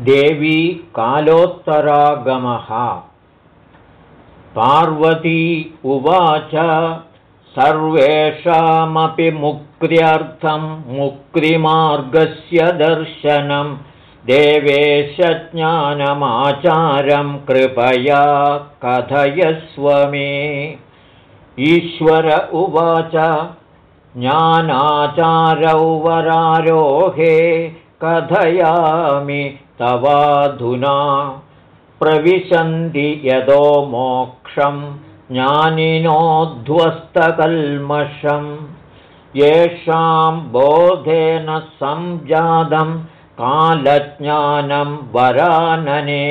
देवी कालोत्तरागमः। पार्वती उवाच सर्वेषामपि मुक्त्यर्थं मुक्तिमार्गस्य दर्शनं। देवेशज्ञानमाचारं कृपया कथयस्व मे। ईश्वर उवाच ज्ञानाचारौ वरारोहे कथयामि तवाधुना प्रविशन्ति यदो मोक्षं ज्ञानिनोध्वस्तकल्मषं येषां बोधेन संजातं कालज्ञानं वरानने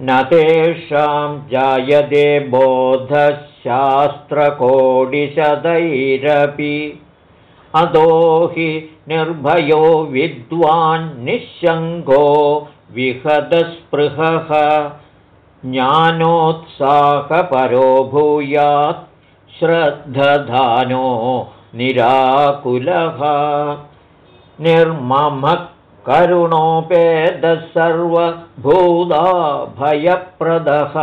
न तेषां जायते बोधशास्त्रकोटिशतैरपि अदो हि निर्भयो विद्वान्निःशङ्गो विहदस्पृहः ज्ञानोत्साहपरो भूयात् श्रद्धधानो निराकुलः। निर्ममः करुणोपेदः सर्वभूदा भयप्रदः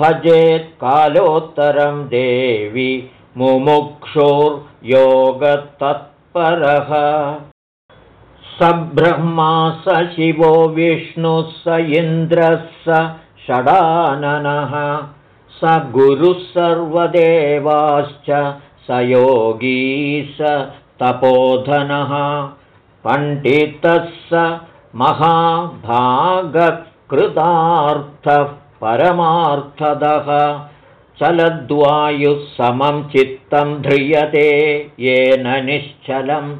भजेत्कालोत्तरं देवि मुमुक्षुर्योगतत्परः स ब्रह्मा स शिवो विष्णुः स इन्द्रः स षडाननः। स गुरुः सर्वदेवाश्च स योगी स तपोधनः। पण्डितः स महाभागकृतार्थः परमार्थदः। चलद्वायुः समं चित्तं ध्रियते येन निश्चलम्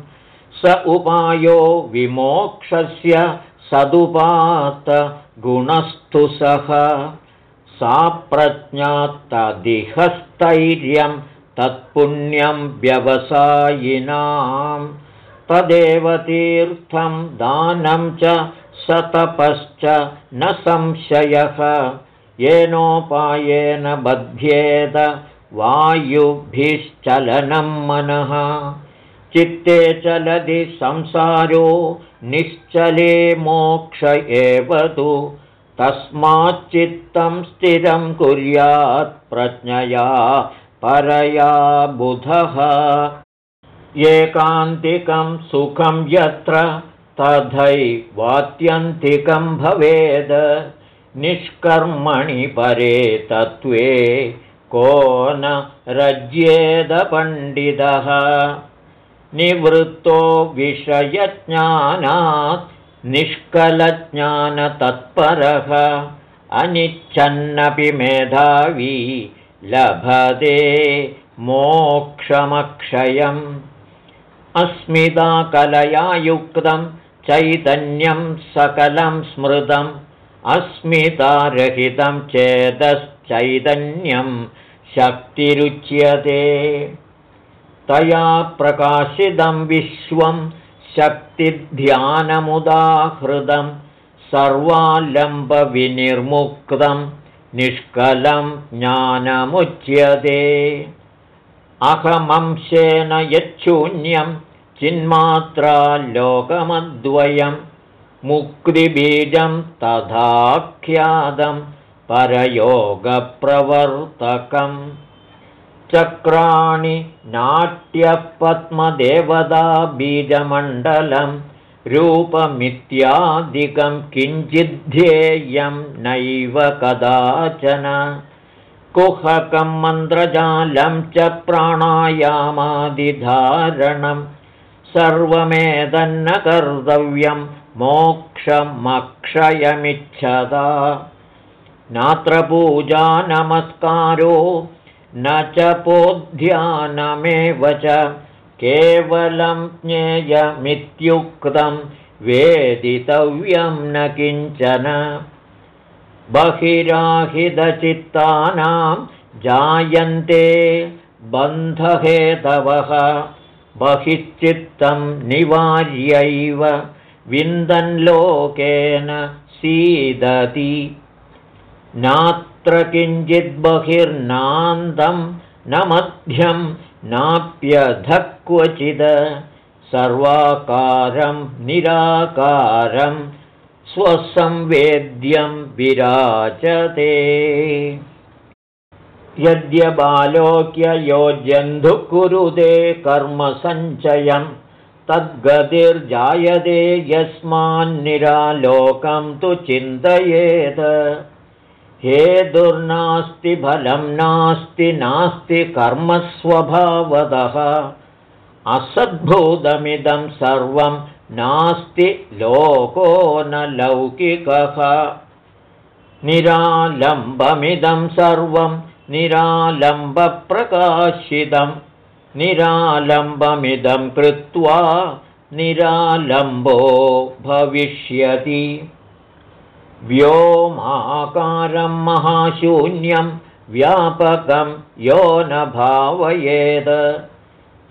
स उपायो विमोक्षस्य सदुपात गुणस्तु सः। सा प्रज्ञात्तदिहस्थैर्यं तत्पुण्यं व्यवसायिनां। तदेव तीर्थं दानं च सतपश्च न संशयः। येनोपायेन बध्येद वायुभिश्चलनं मनः चित्ते चलति संसारो निश्चले मोक्ष एव तु। तस्माच्चित्तं स्थिरं कुर्यात् प्रज्ञया परया बुधः। एकान्तिकं सुखं यत्र तथैवात्यन्तिकं भवेद्। निष्कर्मणि परे तत्त्वे को न रज्येदपण्डितः निवृत्तो विषयज्ञानात् निष्कलज्ञानतत्परः अनिच्छन्नपि मेधावी लभते मोक्षमक्षयम् अस्मिताकलया युक्तं चैतन्यं सकलं स्मृतम् अस्मितारहितं चेदश्चैतन्यं शक्तिरुच्यते तया प्रकाशितं विश्वं शक्तिध्यानमुदाहृतं सर्वालम्बविनिर्मुक्तं निष्कलं ज्ञानमुच्यते। अहमंशेन यच्छून्यं चिन्मात्रा लोकमद्वयं मुक्तिबीजं तथाख्यातं परयोगप्रवर्तकम् चक्राणि नाट्यपद्मदेवता बीजमण्डलं रूपमित्यादिकं किञ्चिद्धेयं नैव कदाचन। कुहकं मन्त्रजालं च प्राणायामादिधारणं सर्वमेतन्न कर्तव्यं मोक्षमक्षयमिच्छदा। नात्र पूजा नमस्कारो न च पोध्यानमेव च केवलं ज्ञेयमित्युक्तं वेदितव्यं न किञ्चन। बहिराहितचित्तानां जायन्ते बन्धहेतवः बहिश्चित्तं निवार्यैव विन्दन्लोकेन सीदति नात्र किञ्चिद्बहिर्नान्दं न मध्यं नाप्यधक्वचिद सर्वाकारं निराकारं स्वसंवेद्यं विराजते। यद्यबालोक्ययो जन्धुः कुरुदे कर्मसञ्चयं तद्गतिर्जायते यस्मान्निरालोकं तु चिन्तयेत् हे दुर्नास्ति फलं नास्ति नास्ति कर्मस्वभावतः असद्भूतमिदं सर्वं नास्ति लोको न लौकिकः। निरालम्बमिदं सर्वं निरालम्बप्रकाशितं। निरालम्बमिदं कृत्वा निरालम्बो भविष्यति व्योमाकारं महाशून्यं व्यापकं यो न भावयेत्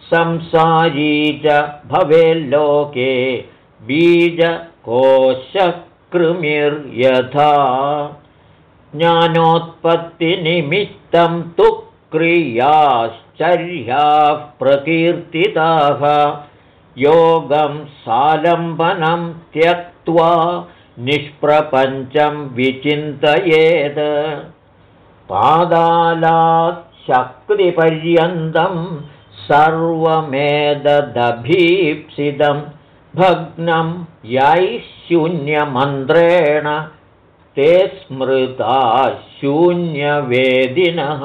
संसारी च भवेल्लोके बीजकोशकृमिर्यथा। ज्ञानोत्पत्तिनिमित्तं तु क्रियाश्चर्याः प्रकीर्तिताः। योगं सालम्बनं त्यक्त्वा निष्प्रपञ्चं विचिन्तयेत्। पादालात् शक्तिपर्यन्तं सर्वमेददभीप्सितं भग्नं शून्यमन्त्रेण ते स्मृता शून्यवेदिनः।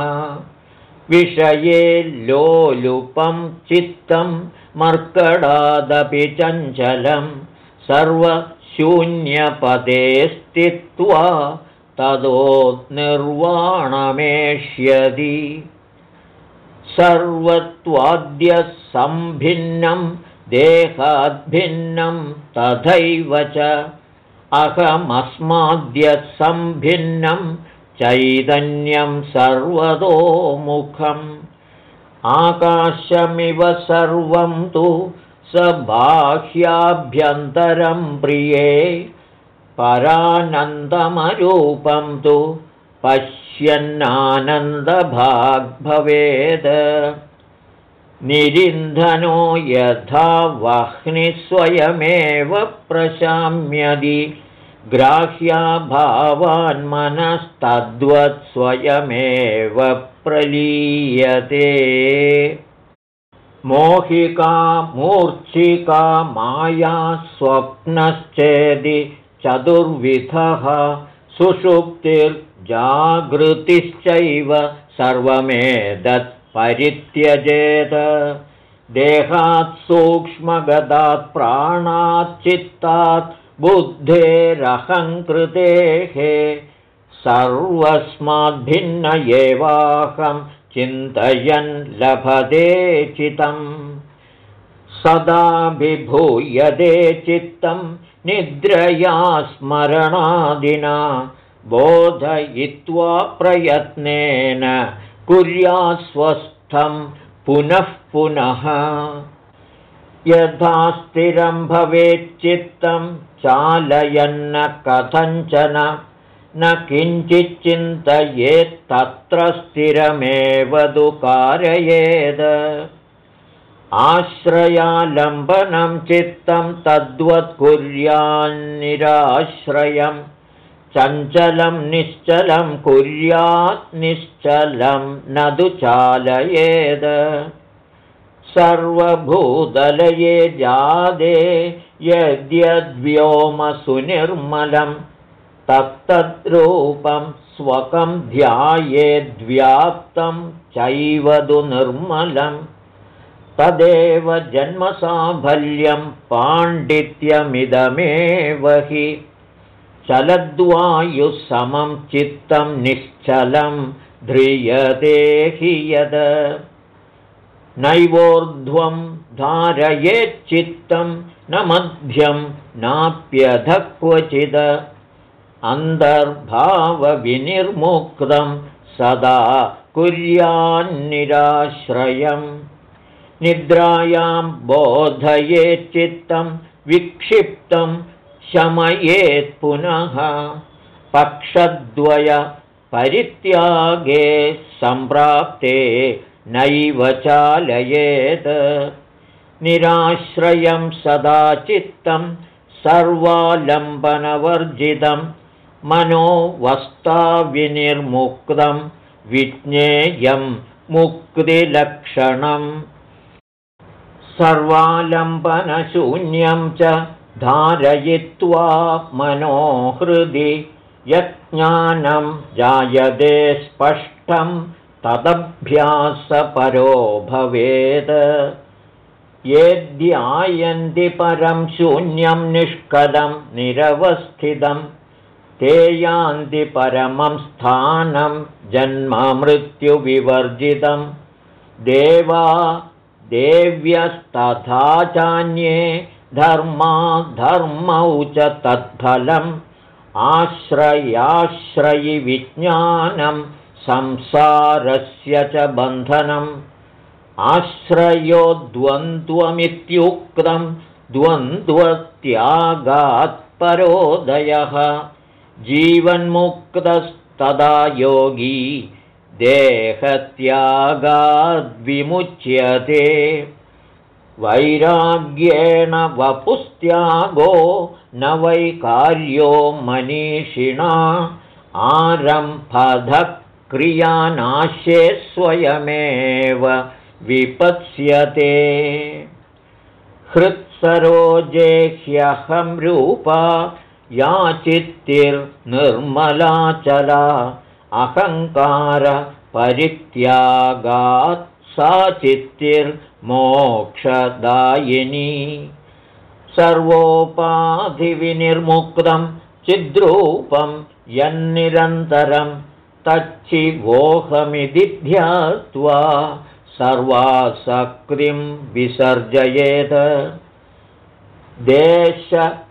विषये लोलुपं चित्तं मर्कडादपि चञ्चलं सर्वशून्यपदे स्थित्वा तदो निर्वाणमेष्यति। सर्वत्वाद्यसम्भिन्नं देहाद्भिन्नं तथैव च। अहमस्माद्यसम्भिन्नं चैतन्यं सर्वतोमुखम् आकाशमिव सर्वं तु स बाह्याभ्यन्तरं प्रिये परानन्दमरूपं तु पश्यन्नानन्दभाग्भवेत् निरिन्धनो यथा वह्निस्वयमेव प्रशाम्यदि ग्राह्या स्वयमेव प्रलीयते मोहिका मूर्च्छिका माया स्वप्नश्चेदि चतुर्विधः सुषुप्तिर्जागृतिश्चैव सर्वमेतत् परित्यजेत। देहात् सूक्ष्मगतात् प्राणाच्चित्तात् बुद्धेरहङ्कृतेः सर्वस्माद्भिन्न एवाहं चिन्तयन् लभते चितम्। सदा विभूयते चित्तं निद्रया स्मरणादिना। बोधयित्वा प्रयत्नेन कुर्यास्वस्थं पुनः पुनः। यथा स्थिरं भवेच्चित्तं चालयन्न कथञ्चन न किञ्चिच्चिन्तयेत्तत्र स्थिरमेव दुकारयेद् आश्रयालम्बनं चित्तं तद्वत् कुर्यान्निराश्रयम् चञ्चलं निश्चलं कुर्यात् निश्चलं न तु चालयेद् सर्वभूतलये जादे यद्यद्व्योमसुनिर्मलं तत्तद्रूपं स्वकं ध्यायेद्व्याप्तं चैव निर्मलं। तदेव जन्मसाफल्यं पाण्डित्यमिदमेव हि। चलद्वायुसमं चित्तं निश्चलं ध्रियते हि यद। नैवोर्ध्वं धारयेच्चित्तं न मध्यं नाप्यधः क्वचिद अन्तर्भावविनिर्मुक्तं सदा कुर्यान्निराश्रयम्। निद्रायां बोधयेच्चित्तं विक्षिप्तं शमयेत् पुनः। पक्षद्वय परित्यागे सम्प्राप्ते नैव चालयेत्। निराश्रयं सदा चित्तं सर्वालम्बनवर्जितं मनो वस्ताविनिर्मुक्तं विज्ञेयं मुक्तिलक्षणम् सर्वालम्बनशून्यं च धारयित्वा मनोहृदि यज्ञानं जायते स्पष्टं तदभ्यासपरो भवेत् येद्यायन्ति परं शून्यं निष्कलं निरवस्थितं ते यान्ति परमं स्थानं जन्ममृत्युविवर्जितं। देवा देव्यस्तथा चान्ये धर्मा धर्मौ च तत्फलम्। आश्रयाश्रयि विज्ञानं संसारस्य च बन्धनम् आश्रयो द्वन्द्वमित्युक्तं द्वन्द्वत्यागात्परोदयः जीवन्मुक्तस्तदा योगी देहत्यागाद्विमुच्यते। वैराग्येण वपुस्त्यागो न वैकार्यो मनीषिणा आरम्भधः क्रियानाश्ये स्वयमेव विपत्स्यते। हृत्सरोजे ह्यहं रूपा याचित्तिर्निर्मलाचला अहङ्कारपरित्यागात् सा चित्तिर्मोक्षदायिनी। सर्वोपाधिविनिर्मुक्तं चिद्रूपं यन्निरन्तरं तच्छिवोहमिति ध्यात्वा सर्वासक्तिं विसर्जयेत्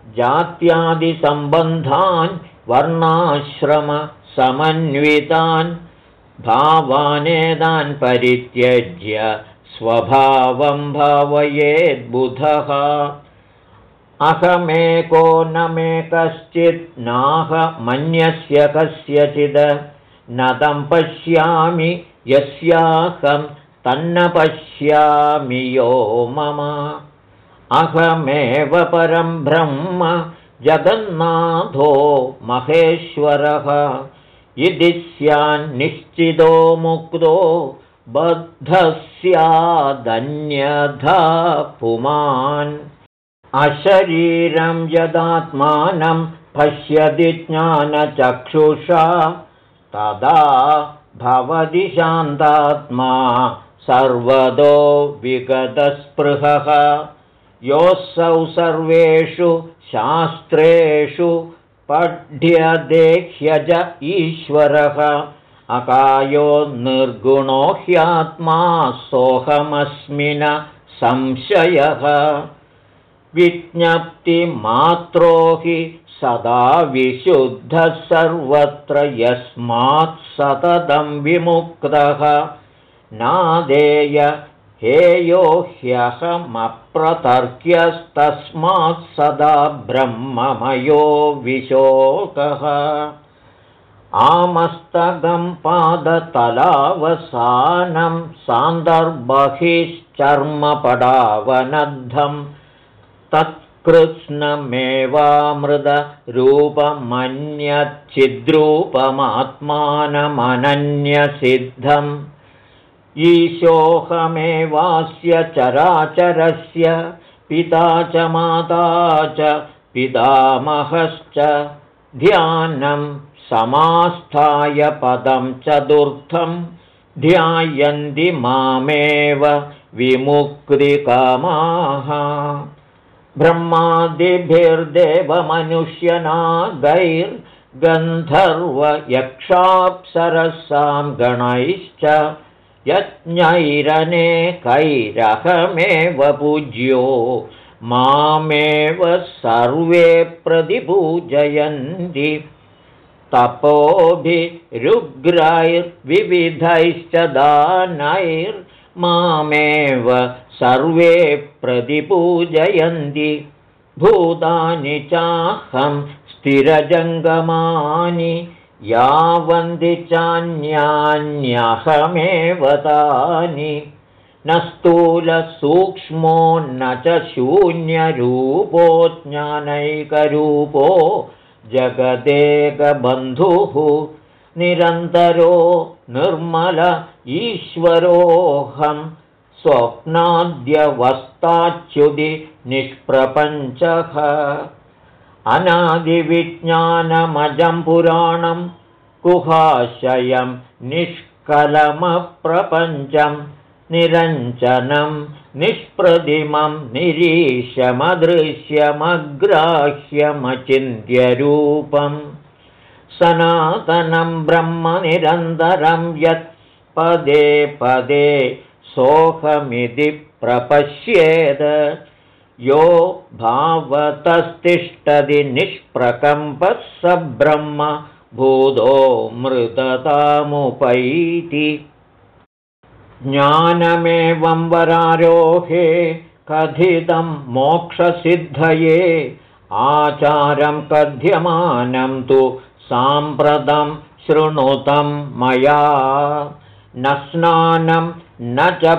देशजात्यादिसम्बन्धान् वर्णाश्रमसमन्वितान् भावानेदान् परित्यज्य स्वभावं भावयेद्बुधः। अहमेको न मे कश्चित् नाहमन्यस्य कस्यचिद्। न तं पश्यामि यस्याहं तन्न पश्यामि यो मम अहमेव परं ब्रह्म जगन्नाथो महेश्वरः। इति स्यान्निश्चितो मुक्तो बद्धस्यादन्यथा पुमान् अशरीरं यदात्मानं पश्यति ज्ञानचक्षुषा तदा भवति शान्तात्मा सर्वतो विगतस्पृहः योऽसौ सर्वेषु शास्त्रेषु पठ्यदेह्यज ईश्वरः। अकायो निर्गुणो ह्यात्मा सोऽहमस्मिन संशयः। विज्ञप्तिमात्रो हि सदा विशुद्धः सर्वत्र यस्मात् सततं विमुक्तः। नादेय हेयो ह्यहमप्रतर्क्यस्तस्मात् सदा ब्रह्ममयो विशोकः। आमस्तगं पादतलावसानं सान्दर्बहिश्चर्मपडावनद्धं तत्कृत्स्नमेवामृदरूपमन्यच्छिद्रूपमात्मानमनन्यसिद्धम् ईशोऽहमेवास्य चराचरस्य पिता च माता च पितामहश्च ध्यानं समास्थाय पदं चतुर्थं ध्यायन्ति मामेव विमुक्तिकामाः। ब्रह्मादिभिर्देवमनुष्यनागैर्गन्धर्वयक्षाप्सरसां गणैश्च यज्ञैरनेकैरहमेव पूज्यो मामेव सर्वे प्रतिपूजयन्ति। तपोभिरुग्रैर्विविधैश्च दानैर्मामेव सर्वे प्रतिपूजयन्ति। भूतानि चाहं स्थिरजङ्गमानि यावन्ति चान्यान्यहमेव तानि। न स्थूलसूक्ष्मो न च शून्यरूपो ज्ञानैकरूपो जगदेकबन्धुः। निरन्तरो निर्मल ईश्वरोऽहं स्वप्नाद्यवस्ताच्युदि निष्प्रपञ्चः अनादिविज्ञानमजं पुराणं गुहाशयं निष्कलमप्रपञ्चं निरञ्जनं निष्प्रतिमं निरीशमदृश्यमग्राह्यमचिन्त्यरूपम् सनातनं ब्रह्मनिरन्तरं यत् पदे पदे सोऽहमिति प्रपश्येद यो भावतस्तिष्ठति निष्प्रकम्पः स ब्रह्म भूतो मृततामुपैति। ज्ञानमेवं वरारोहे कथितं मोक्षसिद्धये आचारं कथ्यमानं तु साम्प्रतं शृणुतं मया। न स्नानं न च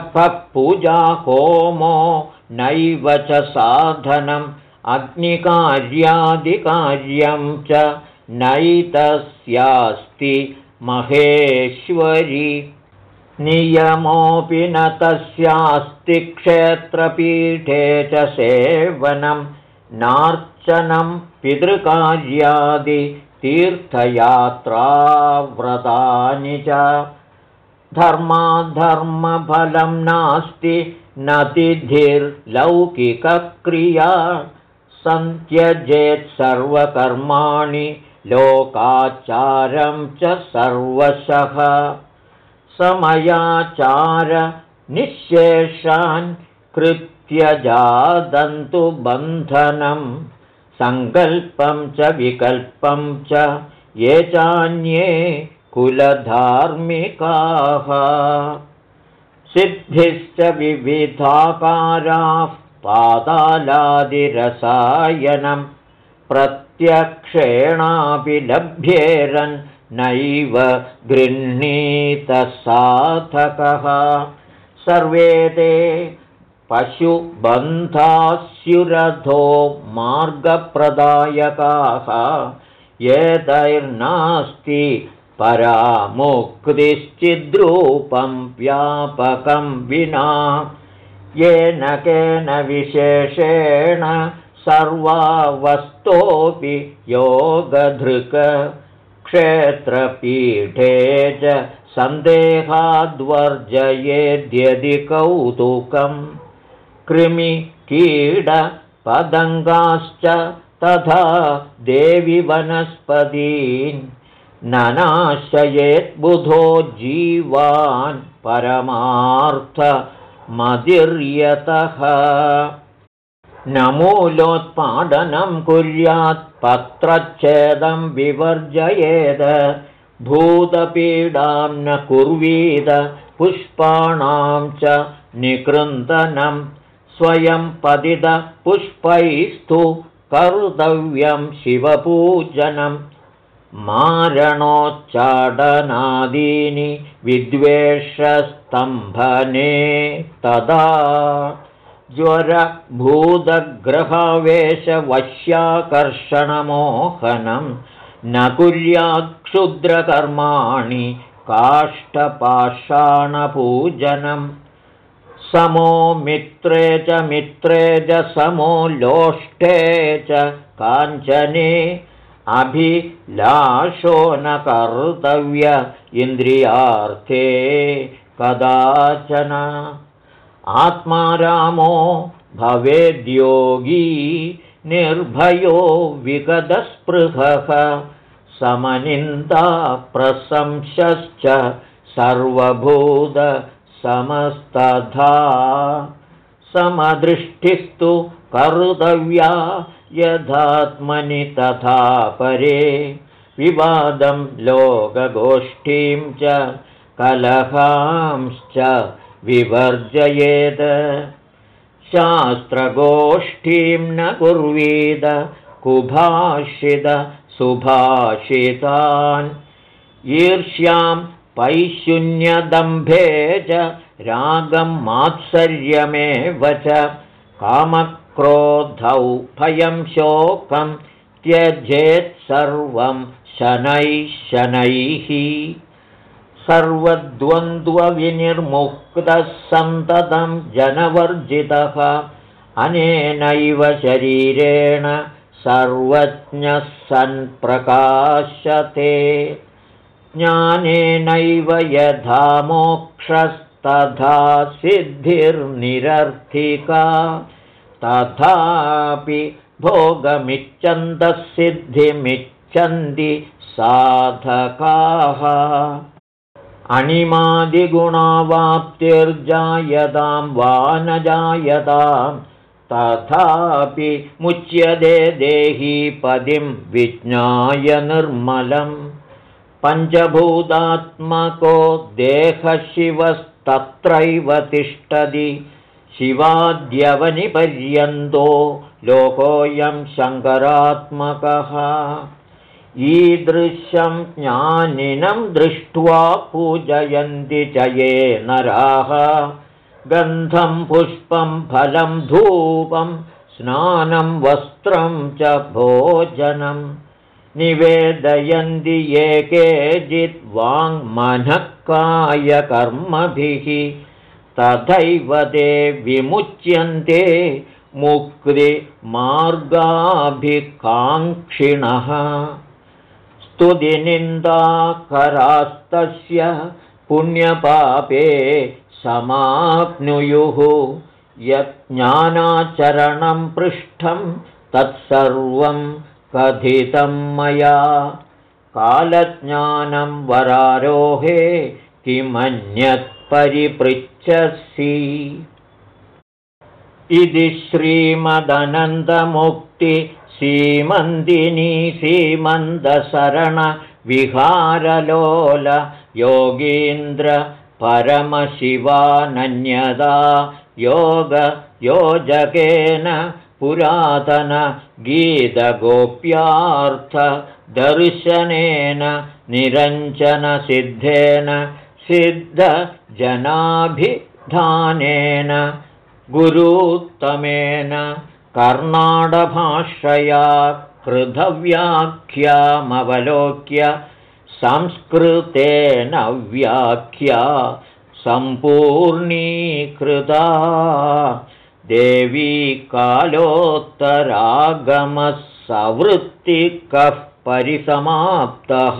पूजा होमो नैव च साधनम् अग्निकार्यादिकार्यं च नैतस्यास्ति महेश्वरि। नियमोऽपि न तस्यास्ति क्षेत्रपीठे च सेवनं नार्चनं पितृकार्यादि तीर्थयात्राव्रतानि च। धर्माधर्मफलं नास्ति न तिथिर्लौकिकक्रिया सन्त्यजेत् सर्वकर्माणि लोकाचारं च सर्वशः। समयाचारनिःशेषान् कृत्यजादन्तु बन्धनं। सङ्कल्पं च विकल्पं च ये चान्ये कुलधार्मिकाः सिद्धिश्च विविधाकाराः पातालादिरसायनं प्रत्यक्षेणापि लभ्येरन् नैव गृह्णीतसाधकः। सर्वे ते पशुबन्धास्युरथो मार्गप्रदायकाः। एतैर्नास्ति परामुक्तिश्चिद्रूपं व्यापकं विना येन केन विशेषेण सर्वावस्तोऽपि योगधृक क्षेत्रपीठे च सन्देहाद्वर्जयेद्यदि कौतुकं कृमिकीडपदङ्गाश्च तथा देवि वनस्पतीन् ननाशयेद्बुधो जीवान् परमार्थमदिर्यतः न मूलोत्पादनं कुर्यात् पत्रच्छेदं विवर्जयेद। भूतपीडां न कुर्वीद पुष्पाणां च निकृन्दनं स्वयं पतितपुष्पैस्तु कर्तव्यं शिवपूजनम् मारणोच्चाडनादीनि विद्वेषस्तम्भने तदा ज्वरभूतग्रहवेशवश्याकर्षणमोहनं न कुर्यात्क्षुद्रकर्माणि काष्ठपाषाणपूजनं। समो मित्रे च मित्रे च समो लोष्ठे च काञ्चने अभिलाषो न कर्तव्य इन्द्रियार्थे कदाचन। आत्मा रामो भवेद्योगी निर्भयो विगतस्पृहः समनिन्दाप्रशंसश्च सर्वभूतसमस्तथा समदृष्टिस्तु कर्तव्या यथात्मनि तथा परे विवादं लोकगोष्ठीं च कलहांश्च विवर्जयेद शास्त्रगोष्ठीं न कुर्वीद कुभाषित सुभाषितान्। ईर्ष्यां पैशून्यदम्भे च रागं मात्सर्यमेव च कामक्रोधौ भयं शोकं त्यजेत् सर्वं शनैः शनैः। सर्वद्वन्द्वविनिर्मुक्तः सन्ततं जनवर्जितः। अनेनैव शरीरेण सर्वज्ञः सन्प्रकाशते। ज्ञानेनैव यथा मोक्षस्तथा सिद्धिर्निरर्थिका तथापि भोगमिच्छन्तः सिद्धिमिच्छन्ति साधकाः। अणिमादिगुणावाप्तिर्जायतां वा न जायतां तथापि मुच्यते देही पदिं विज्ञाय निर्मलं पञ्चभूतात्मको देहशिवस्तत्रैव तिष्ठति शिवाद्यवनिपर्यन्तो लोकोऽयं शङ्करात्मकः। ईदृशं ज्ञानिनं दृष्ट्वा पूजयन्ति च ये नराः। गन्धं पुष्पं फलं धूपं स्नानं वस्त्रं च भोजनं। निवेदयन्ति ये केचित् वाङ्मनःकायकर्मभिः तथैव ते विमुच्यन्ते मुक्तिमार्गाभिकाङ्क्षिणः स्तुतिनिन्दाकरास्तस्य पुण्यपापे समाप्नुयुः। यज्ञानाचरणं पृष्ठं तत्सर्वं कथितं मया। कालज्ञानं वरारोहे किमन्यत्परिपृच्छसि इति श्रीमदनन्दमुक्ति सीमन्दिनी सीमन्दशरणविहारलोल योगीन्द्र परमशिवानन्यदा योगयोजकेन पुरातनगीतगोप्यार्थदर्शनेन निरञ्जनसिद्धेन सिद्धजनाभिधानेन गुरूत्तमेन कर्णाडभाषया कृधव्याख्यामवलोक्य संस्कृतेन व्याख्या सम्पूर्णीकृता। देवी कालोत्तरागमः सवृत्तिकः परिसमाप्तः